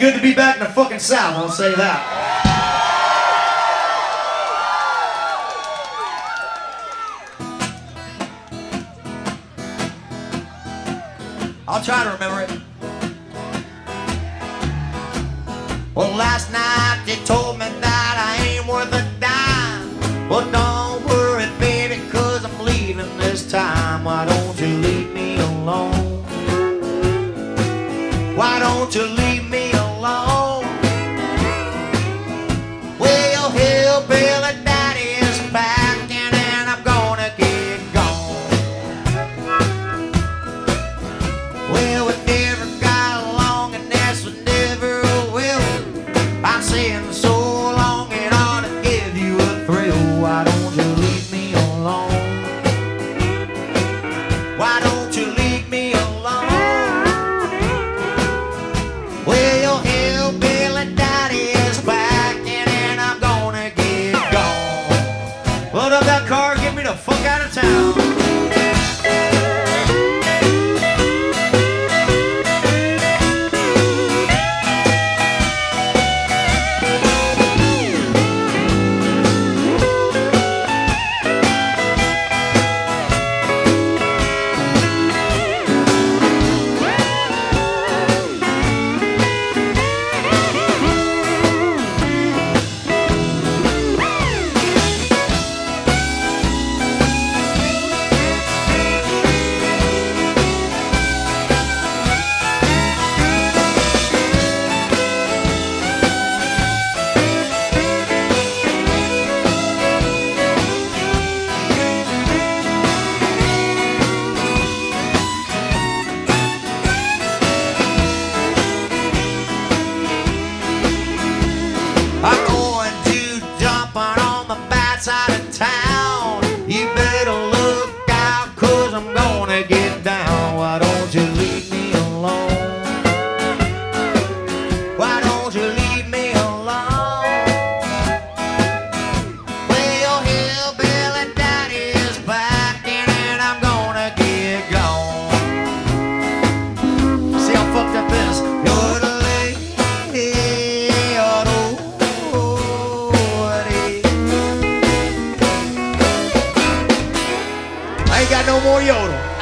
good to be back in the fucking South, I'll say that. I'll try to remember it. Well, last night they told me that I ain't worth a dime. Well, don't worry, baby, cause I'm leaving this time. Why don't you leave me alone? Why don't you leave Well, car, get me the fuck out of town. I'm going como hoy oro.